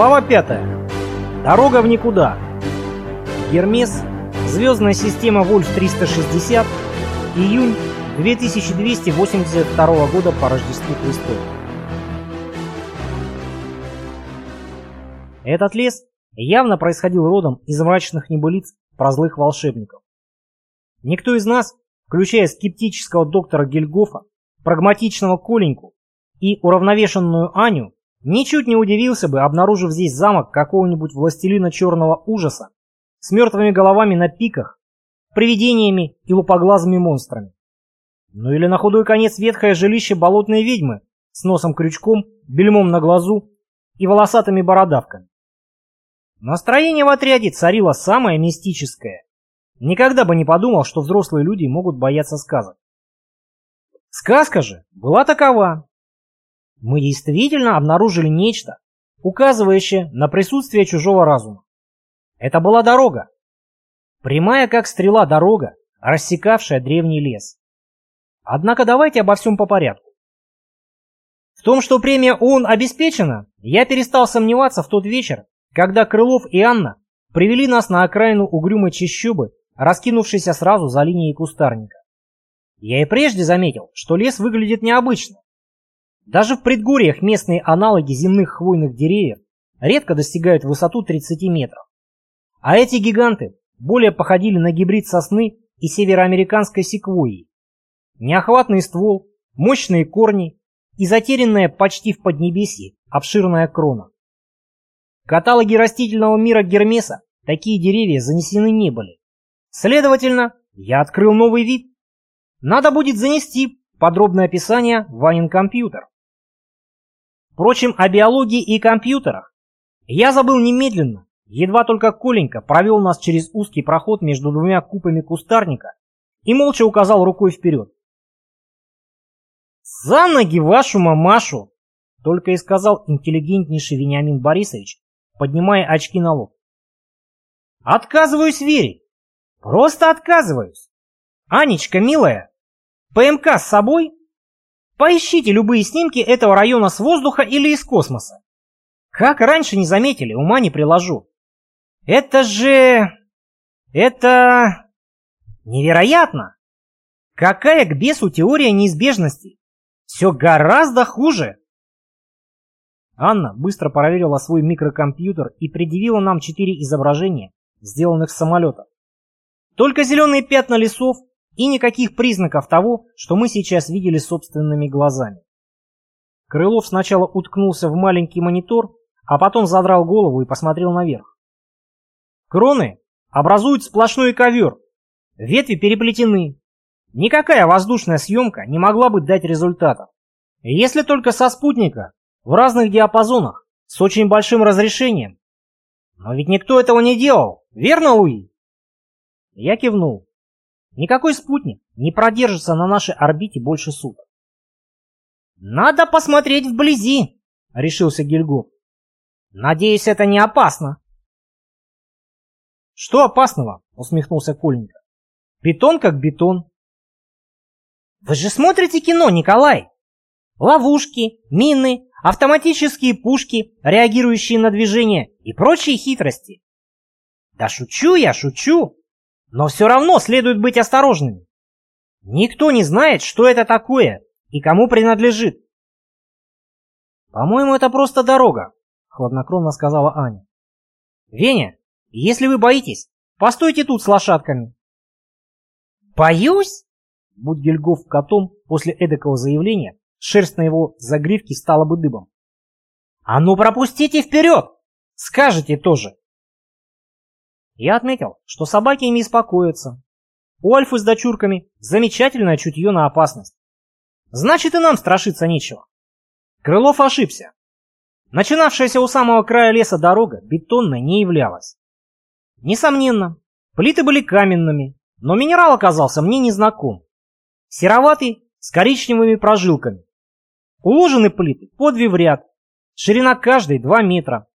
Глава 5. Дорога в никуда. Гермес. Звездная система Вольф-360. Июнь 2282 года по Рождеству Христову. Этот лес явно происходил родом из мрачных небылиц про злых волшебников. Никто из нас, включая скептического доктора Гельгофа, прагматичного Коленьку и уравновешенную Аню, ничуть не удивился бы, обнаружив здесь замок какого-нибудь властелина черного ужаса с мертвыми головами на пиках, привидениями и лупоглазыми монстрами. Ну или на худой конец ветхое жилище болотной ведьмы с носом-крючком, бельмом на глазу и волосатыми бородавками. Настроение в отряде царило самое мистическое. Никогда бы не подумал, что взрослые люди могут бояться сказок. Сказка же была такова. Мы действительно обнаружили нечто, указывающее на присутствие чужого разума. Это была дорога. Прямая как стрела дорога, рассекавшая древний лес. Однако давайте обо всем по порядку. В том, что премия ООН обеспечена, я перестал сомневаться в тот вечер, когда Крылов и Анна привели нас на окраину угрюмой чащобы, раскинувшейся сразу за линией кустарника. Я и прежде заметил, что лес выглядит необычно. Даже в предгорьях местные аналоги земных хвойных деревьев редко достигают высоту 30 метров. А эти гиганты более походили на гибрид сосны и североамериканской секвойи. Неохватный ствол, мощные корни и затерянная почти в поднебесье обширная крона. В каталоге растительного мира Гермеса такие деревья занесены не были. Следовательно, я открыл новый вид. Надо будет занести подробное описание в Ванин компьютер. Впрочем, о биологии и компьютерах я забыл немедленно, едва только Коленька провел нас через узкий проход между двумя купами кустарника и молча указал рукой вперед. «За ноги вашу мамашу!» — только и сказал интеллигентнейший Вениамин Борисович, поднимая очки на лоб. «Отказываюсь верить! Просто отказываюсь! Анечка, милая, ПМК с собой? Поищите любые снимки этого района с воздуха или из космоса. Как раньше не заметили, ума не приложу. Это же... Это... Невероятно! Какая к бесу теория неизбежности? Все гораздо хуже. Анна быстро проверила свой микрокомпьютер и предъявила нам четыре изображения, сделанных с самолета. Только зеленые пятна лесов и никаких признаков того, что мы сейчас видели собственными глазами. Крылов сначала уткнулся в маленький монитор, а потом задрал голову и посмотрел наверх. Кроны образуют сплошной ковер, ветви переплетены. Никакая воздушная съемка не могла бы дать результатов. Если только со спутника, в разных диапазонах, с очень большим разрешением. Но ведь никто этого не делал, верно, Луи? Я кивнул. Никакой спутник не продержится на нашей орбите больше суток. «Надо посмотреть вблизи», — решился Гильгоф. «Надеюсь, это не опасно». «Что опасного?» — усмехнулся Коленька. «Бетон как бетон». «Вы же смотрите кино, Николай! Ловушки, мины, автоматические пушки, реагирующие на движение и прочие хитрости». «Да шучу я, шучу!» Но все равно следует быть осторожными. Никто не знает, что это такое и кому принадлежит. «По-моему, это просто дорога», — хладнокровно сказала Аня. «Веня, если вы боитесь, постойте тут с лошадками». «Боюсь?» Будь Гельгоф котом после эдакого заявления, шерсть на его загривке стала бы дыбом. «А ну пропустите вперед! Скажете тоже!» Я отметил, что собаки ими беспокоятся. У Альфы с дочурками замечательное чутье на опасность. Значит, и нам страшиться нечего. Крылов ошибся. Начинавшаяся у самого края леса дорога бетонной не являлась. Несомненно, плиты были каменными, но минерал оказался мне незнаком. Сероватый, с коричневыми прожилками. Уложены плиты по две в ряд, ширина каждой 2 метра,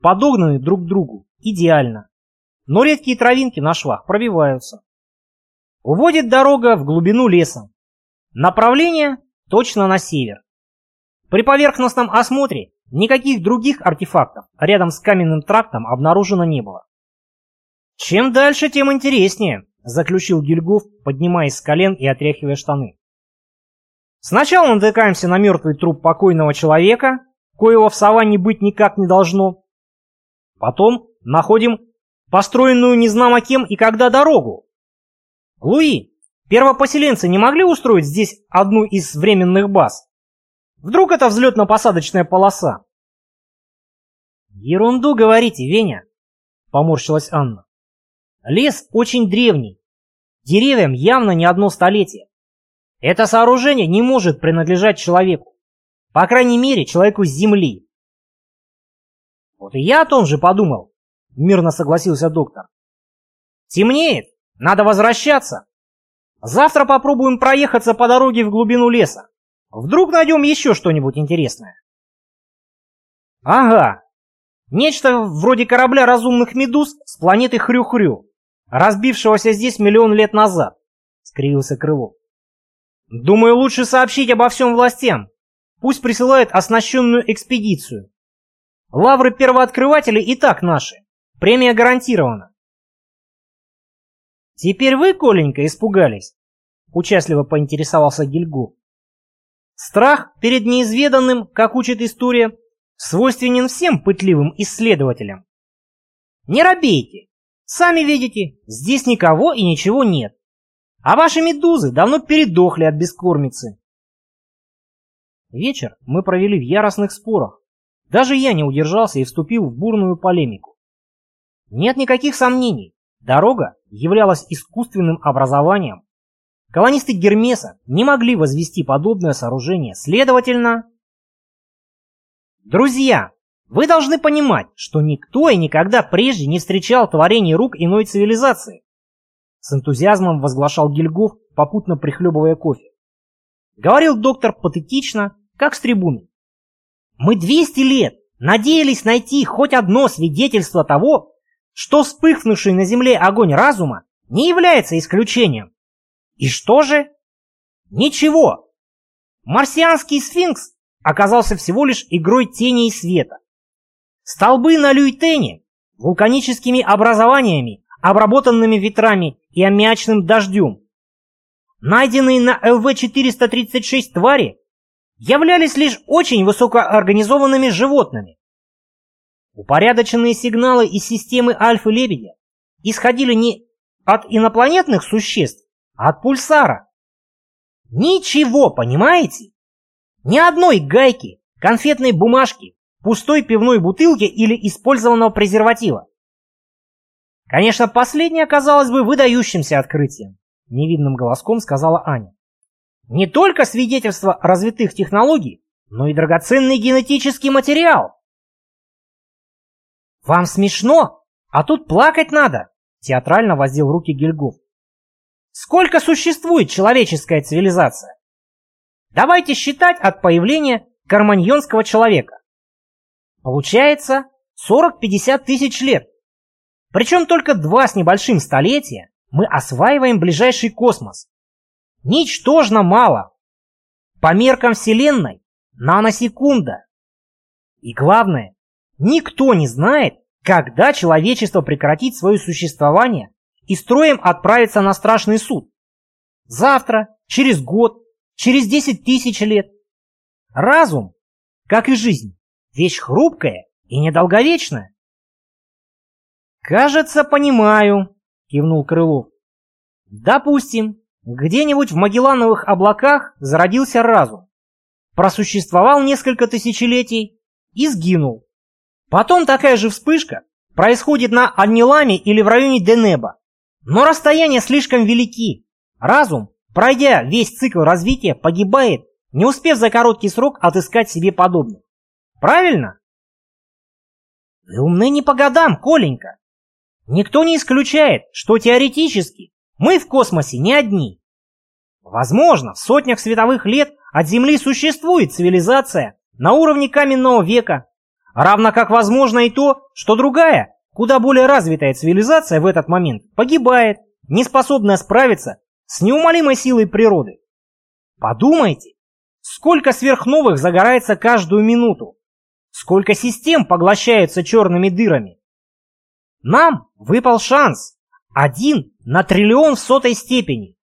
подогнаны друг к другу идеально но редкие травинки на швах пробиваются. Уводит дорога в глубину леса. Направление точно на север. При поверхностном осмотре никаких других артефактов рядом с каменным трактом обнаружено не было. «Чем дальше, тем интереснее», — заключил Гильгоф, поднимаясь с колен и отряхивая штаны. «Сначала натыкаемся на мертвый труп покойного человека, коего в саванне быть никак не должно. Потом находим построенную незнамо кем и когда дорогу. Луи, первопоселенцы не могли устроить здесь одну из временных баз? Вдруг это взлетно-посадочная полоса? Ерунду говорите, Веня, поморщилась Анна. Лес очень древний. Деревьям явно не одно столетие. Это сооружение не может принадлежать человеку. По крайней мере, человеку с земли. Вот и я о том же подумал, мирно согласился доктор. Темнеет, надо возвращаться. Завтра попробуем проехаться по дороге в глубину леса. Вдруг найдем еще что-нибудь интересное. Ага, нечто вроде корабля разумных медуз с планеты Хрю-Хрю, разбившегося здесь миллион лет назад, скривился Крылов. Думаю, лучше сообщить обо всем властям. Пусть присылают оснащенную экспедицию. Лавры первооткрывателей и так наши. Премия гарантирована. Теперь вы, Коленька, испугались? Участливо поинтересовался Гильгу. Страх перед неизведанным, как учит история, свойственен всем пытливым исследователям. Не робейте. Сами видите, здесь никого и ничего нет. А ваши медузы давно передохли от бескормицы. Вечер мы провели в яростных спорах. Даже я не удержался и вступил в бурную полемику. Нет никаких сомнений, дорога являлась искусственным образованием. Колонисты Гермеса не могли возвести подобное сооружение, следовательно... Друзья, вы должны понимать, что никто и никогда прежде не встречал творений рук иной цивилизации. С энтузиазмом возглашал Гильгоф, попутно прихлебывая кофе. Говорил доктор патетично, как с трибуны. Мы 200 лет надеялись найти хоть одно свидетельство того, что вспыхнувший на земле огонь разума не является исключением. И что же? Ничего. Марсианский сфинкс оказался всего лишь игрой тени и света. Столбы на Люйтене вулканическими образованиями, обработанными ветрами и аммиачным дождем. Найденные на ЛВ-436 твари являлись лишь очень высокоорганизованными животными. Упорядоченные сигналы из системы Альфы-Лебедя исходили не от инопланетных существ, а от пульсара. Ничего, понимаете? Ни одной гайки, конфетной бумажки, пустой пивной бутылки или использованного презерватива. Конечно, последнее оказалось бы выдающимся открытием, невинным голоском сказала Аня. Не только свидетельство развитых технологий, но и драгоценный генетический материал. «Вам смешно? А тут плакать надо!» Театрально воздел руки Гильгоф. «Сколько существует человеческая цивилизация? Давайте считать от появления карманьонского человека. Получается 40-50 тысяч лет. Причем только два с небольшим столетия мы осваиваем ближайший космос. Ничтожно мало. По меркам Вселенной наносекунда. И главное, никто не знает, когда человечество прекратит свое существование и строем отправится на страшный суд. Завтра, через год, через десять тысяч лет. Разум, как и жизнь, вещь хрупкая и недолговечная. «Кажется, понимаю», — кивнул Крылов. «Допустим, где-нибудь в Магеллановых облаках зародился разум. Просуществовал несколько тысячелетий и сгинул. Потом такая же вспышка происходит на Анниламе или в районе Денеба. Но расстояния слишком велики. Разум, пройдя весь цикл развития, погибает, не успев за короткий срок отыскать себе подобных. Правильно? Вы умны не по годам, Коленька. Никто не исключает, что теоретически мы в космосе не одни. Возможно, в сотнях световых лет от Земли существует цивилизация на уровне каменного века, равно как возможно и то, что другая, куда более развитая цивилизация в этот момент погибает, не способная справиться с неумолимой силой природы. Подумайте, сколько сверхновых загорается каждую минуту. сколько систем поглощаются черными дырами. Нам выпал шанс. Один на триллион в сотой степени.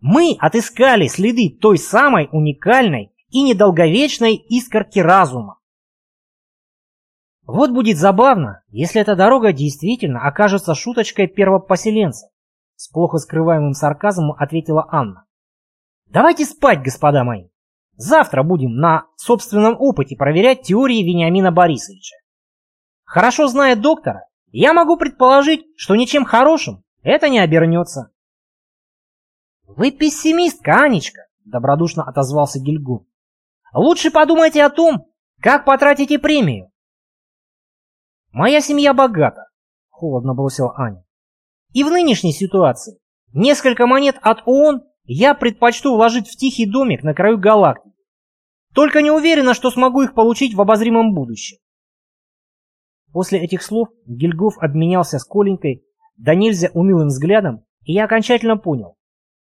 Мы отыскали следы той самой уникальной и недолговечной искорки разума. Вот будет забавно, если эта дорога действительно окажется шуточкой первопоселенцев. С плохо скрываемым сарказмом ответила Анна. Давайте спать, господа мои. Завтра будем на собственном опыте проверять теории Вениамина Борисовича. Хорошо зная доктора, я могу предположить, что ничем хорошим это не обернется. «Вы пессимистка, Анечка», — добродушно отозвался Гильгу. «Лучше подумайте о том, как потратите премию». «Моя семья богата», — холодно бросила Аня. «И в нынешней ситуации несколько монет от ООН я предпочту вложить в тихий домик на краю галактики. Только не уверена, что смогу их получить в обозримом будущем. После этих слов Гильгоф обменялся с Коленькой да нельзя унылым взглядом, и я окончательно понял.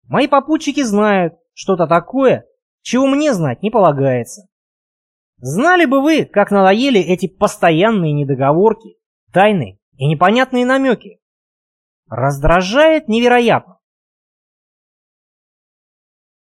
Мои попутчики знают что-то такое, чего мне знать не полагается. Знали бы вы, как надоели эти постоянные недоговорки, тайны и непонятные намеки. Раздражает невероятно.